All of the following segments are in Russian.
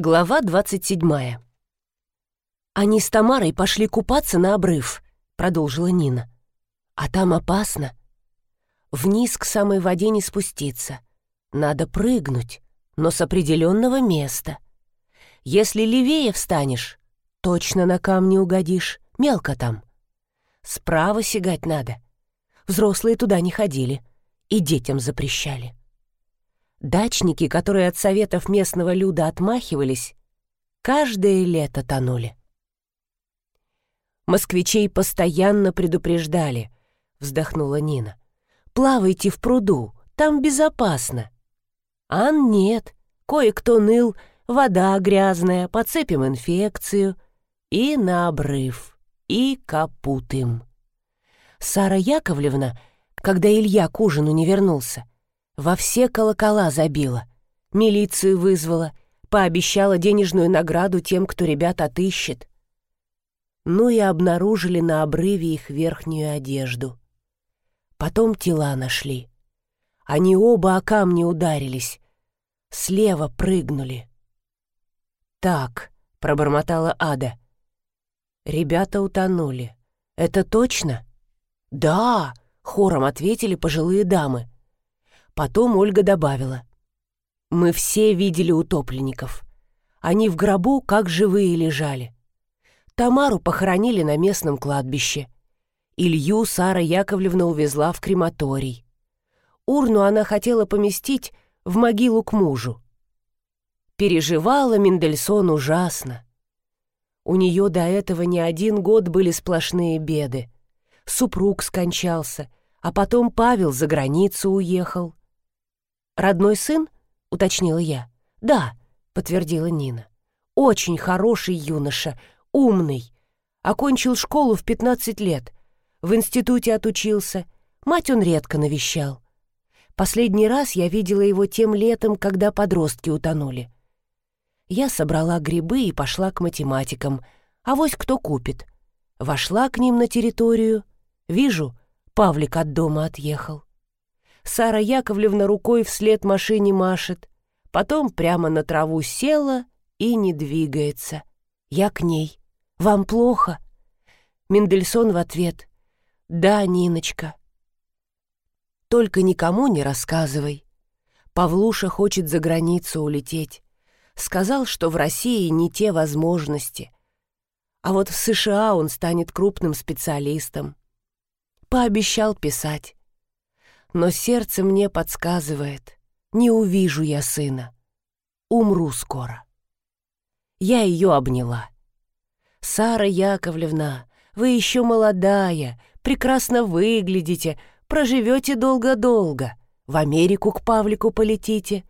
Глава 27. «Они с Тамарой пошли купаться на обрыв», — продолжила Нина. «А там опасно. Вниз к самой воде не спуститься. Надо прыгнуть, но с определенного места. Если левее встанешь, точно на камни угодишь, мелко там. Справа сигать надо. Взрослые туда не ходили и детям запрещали. Дачники, которые от советов местного люда отмахивались, каждое лето тонули. «Москвичей постоянно предупреждали», — вздохнула Нина. «Плавайте в пруду, там безопасно». «Ан нет, кое-кто ныл, вода грязная, подцепим инфекцию. И на обрыв, и капут им». Сара Яковлевна, когда Илья к ужину не вернулся, во все колокола забила. Милицию вызвала, пообещала денежную награду тем, кто ребят отыщет. Ну и обнаружили на обрыве их верхнюю одежду. Потом тела нашли. Они оба о камни ударились. Слева прыгнули. «Так», — пробормотала Ада. «Ребята утонули. Это точно?» «Да», — хором ответили пожилые дамы. Потом Ольга добавила. «Мы все видели утопленников. Они в гробу, как живые, лежали. Тамару похоронили на местном кладбище. Илью Сара Яковлевна увезла в крематорий. Урну она хотела поместить в могилу к мужу. Переживала Мендельсон ужасно. У нее до этого не один год были сплошные беды. Супруг скончался, а потом Павел за границу уехал. «Родной сын?» — уточнила я. «Да», — подтвердила Нина. «Очень хороший юноша, умный. Окончил школу в 15 лет. В институте отучился. Мать он редко навещал. Последний раз я видела его тем летом, когда подростки утонули. Я собрала грибы и пошла к математикам. А вось кто купит. Вошла к ним на территорию. Вижу, Павлик от дома отъехал. Сара Яковлевна рукой вслед машине машет, потом прямо на траву села и не двигается. Я к ней. «Вам плохо?» Мендельсон в ответ. «Да, Ниночка». «Только никому не рассказывай. Павлуша хочет за границу улететь. Сказал, что в России не те возможности. А вот в США он станет крупным специалистом. Пообещал писать но сердце мне подсказывает, не увижу я сына. Умру скоро. Я ее обняла. «Сара Яковлевна, вы еще молодая, прекрасно выглядите, проживете долго-долго. В Америку к Павлику полетите.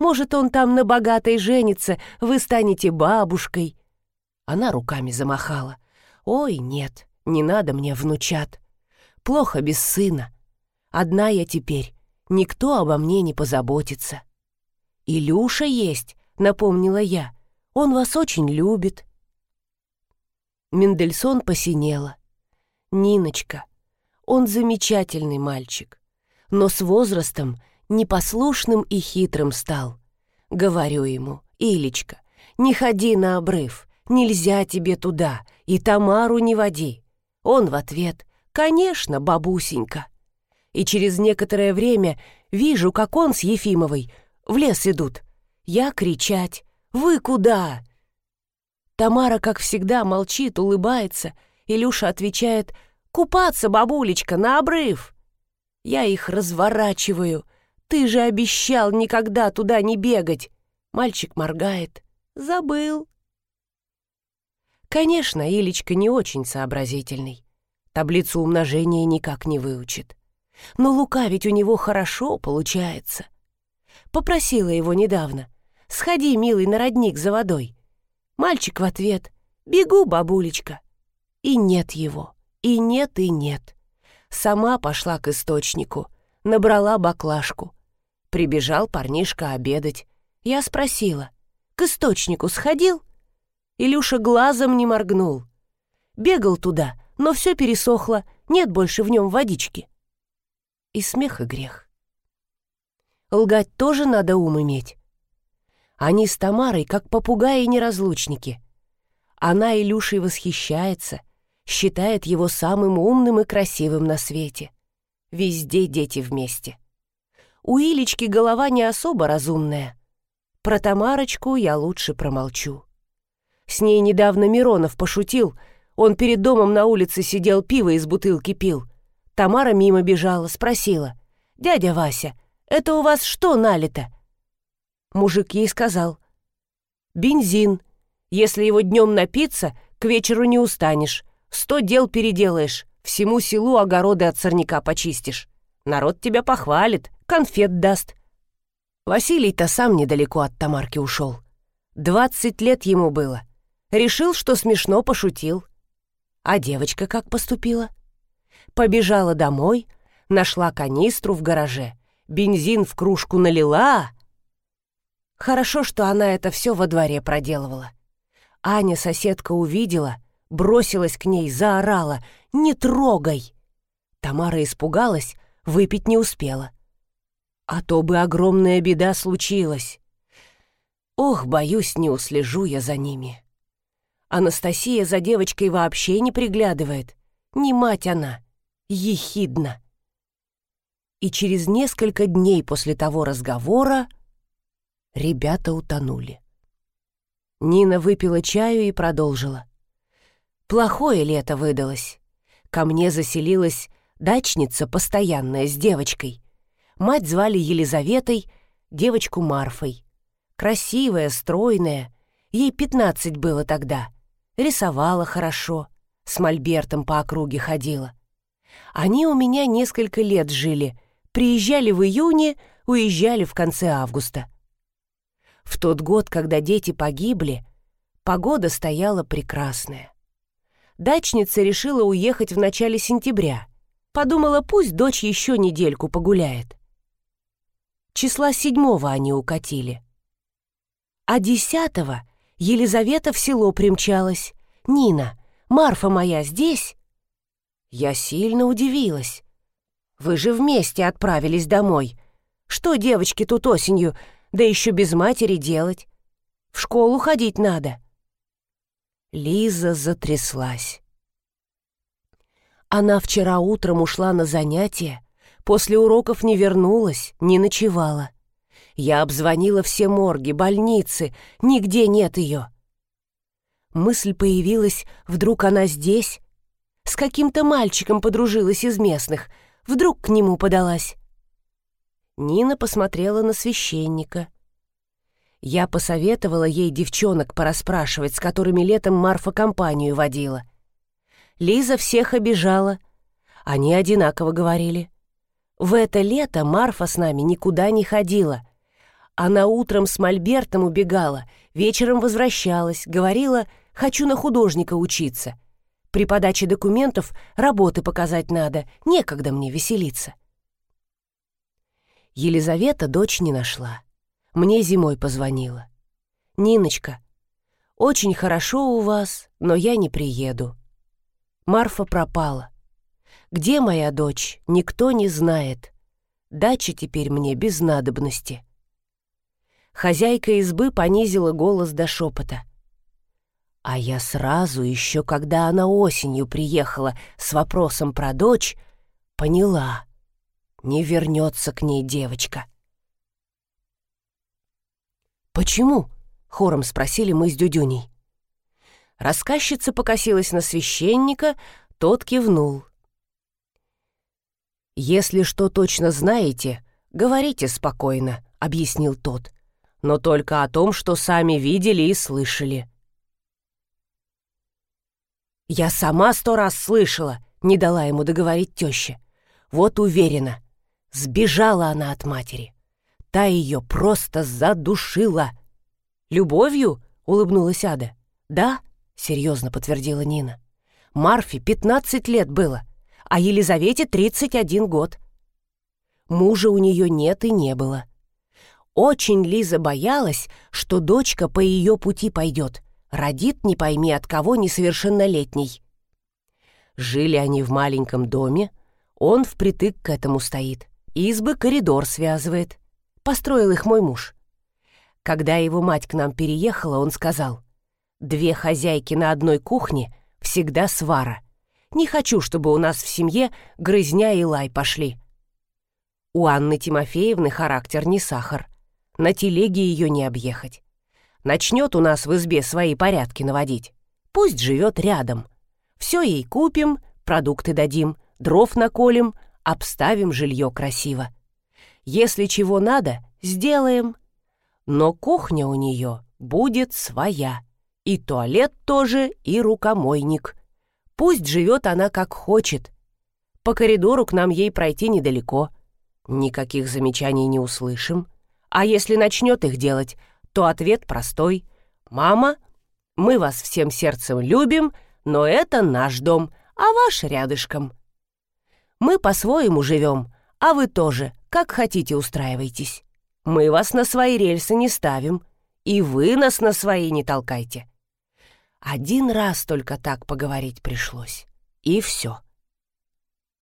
Может, он там на богатой женится, вы станете бабушкой». Она руками замахала. «Ой, нет, не надо мне внучат. Плохо без сына. Одна я теперь, никто обо мне не позаботится. «Илюша есть», — напомнила я, — «он вас очень любит». Мендельсон посинела. «Ниночка, он замечательный мальчик, но с возрастом непослушным и хитрым стал. Говорю ему, Илечка, не ходи на обрыв, нельзя тебе туда, и Тамару не води. Он в ответ, конечно, бабусенька и через некоторое время вижу, как он с Ефимовой в лес идут. Я кричать «Вы куда?» Тамара, как всегда, молчит, улыбается. Илюша отвечает «Купаться, бабулечка, на обрыв!» Я их разворачиваю. «Ты же обещал никогда туда не бегать!» Мальчик моргает. «Забыл!» Конечно, Илечка не очень сообразительный. Таблицу умножения никак не выучит. Но лукавить у него хорошо получается. Попросила его недавно. «Сходи, милый, на родник за водой». Мальчик в ответ. «Бегу, бабулечка». И нет его. И нет, и нет. Сама пошла к источнику. Набрала баклажку. Прибежал парнишка обедать. Я спросила. «К источнику сходил?» Илюша глазом не моргнул. Бегал туда, но все пересохло, нет больше в нем водички и смех и грех. Лгать тоже надо ум иметь. Они с Тамарой как попугаи-неразлучники. Она Илюшей восхищается, считает его самым умным и красивым на свете. Везде дети вместе. У Илечки голова не особо разумная. Про Тамарочку я лучше промолчу. С ней недавно Миронов пошутил. Он перед домом на улице сидел, пиво из бутылки пил. Тамара мимо бежала, спросила. «Дядя Вася, это у вас что налито?» Мужик ей сказал. «Бензин. Если его днем напиться, к вечеру не устанешь. Сто дел переделаешь, всему селу огороды от сорняка почистишь. Народ тебя похвалит, конфет даст». Василий-то сам недалеко от Тамарки ушел. Двадцать лет ему было. Решил, что смешно пошутил. А девочка как поступила? Побежала домой, нашла канистру в гараже, бензин в кружку налила. Хорошо, что она это все во дворе проделывала. Аня, соседка, увидела, бросилась к ней, заорала «Не трогай!». Тамара испугалась, выпить не успела. А то бы огромная беда случилась. Ох, боюсь, не услежу я за ними. Анастасия за девочкой вообще не приглядывает. Не мать она, ехидна. И через несколько дней после того разговора ребята утонули. Нина выпила чаю и продолжила. Плохое лето выдалось. Ко мне заселилась дачница постоянная с девочкой. Мать звали Елизаветой, девочку Марфой. Красивая, стройная. Ей пятнадцать было тогда. Рисовала хорошо. С мольбертом по округе ходила. Они у меня несколько лет жили. Приезжали в июне, уезжали в конце августа. В тот год, когда дети погибли, погода стояла прекрасная. Дачница решила уехать в начале сентября. Подумала, пусть дочь еще недельку погуляет. Числа седьмого они укатили. А десятого Елизавета в село примчалась. «Нина, Марфа моя здесь?» Я сильно удивилась. «Вы же вместе отправились домой. Что девочки тут осенью, да еще без матери делать? В школу ходить надо». Лиза затряслась. Она вчера утром ушла на занятия, После уроков не вернулась, не ночевала. Я обзвонила все морги, больницы, нигде нет ее. Мысль появилась, вдруг она здесь? С каким-то мальчиком подружилась из местных, вдруг к нему подалась. Нина посмотрела на священника. Я посоветовала ей девчонок пораспрашивать, с которыми летом Марфа компанию водила. Лиза всех обижала. Они одинаково говорили. В это лето Марфа с нами никуда не ходила. Она утром с Мольбертом убегала, вечером возвращалась, говорила «хочу на художника учиться». При подаче документов работы показать надо, некогда мне веселиться. Елизавета дочь не нашла. Мне зимой позвонила. «Ниночка, очень хорошо у вас, но я не приеду». Марфа пропала. Где моя дочь, никто не знает. Дача теперь мне без надобности. Хозяйка избы понизила голос до шепота. А я сразу, еще когда она осенью приехала с вопросом про дочь, поняла, не вернется к ней девочка. «Почему?» — хором спросили мы с Дюдюней. Рассказчица покосилась на священника, тот кивнул. «Если что точно знаете, говорите спокойно», — объяснил тот. «Но только о том, что сами видели и слышали». «Я сама сто раз слышала», — не дала ему договорить теща. «Вот уверена, сбежала она от матери. Та ее просто задушила». «Любовью?» — улыбнулась Ада. «Да», — серьезно подтвердила Нина. «Марфе пятнадцать лет было» а Елизавете 31 год. Мужа у нее нет и не было. Очень Лиза боялась, что дочка по ее пути пойдет, родит не пойми от кого несовершеннолетний. Жили они в маленьком доме, он впритык к этому стоит, избы коридор связывает. Построил их мой муж. Когда его мать к нам переехала, он сказал, «Две хозяйки на одной кухне — всегда свара. Не хочу, чтобы у нас в семье грызня и лай пошли». У Анны Тимофеевны характер не сахар. На телеге ее не объехать. Начнет у нас в избе свои порядки наводить. Пусть живет рядом. Все ей купим, продукты дадим, дров наколем, обставим жилье красиво. Если чего надо, сделаем. Но кухня у нее будет своя. И туалет тоже, и рукомойник. Пусть живет она как хочет. По коридору к нам ей пройти недалеко. Никаких замечаний не услышим. А если начнет их делать, то ответ простой. «Мама, мы вас всем сердцем любим, но это наш дом, а ваш рядышком». Мы по-своему живем, а вы тоже, как хотите, устраивайтесь. Мы вас на свои рельсы не ставим, и вы нас на свои не толкайте. Один раз только так поговорить пришлось, и все.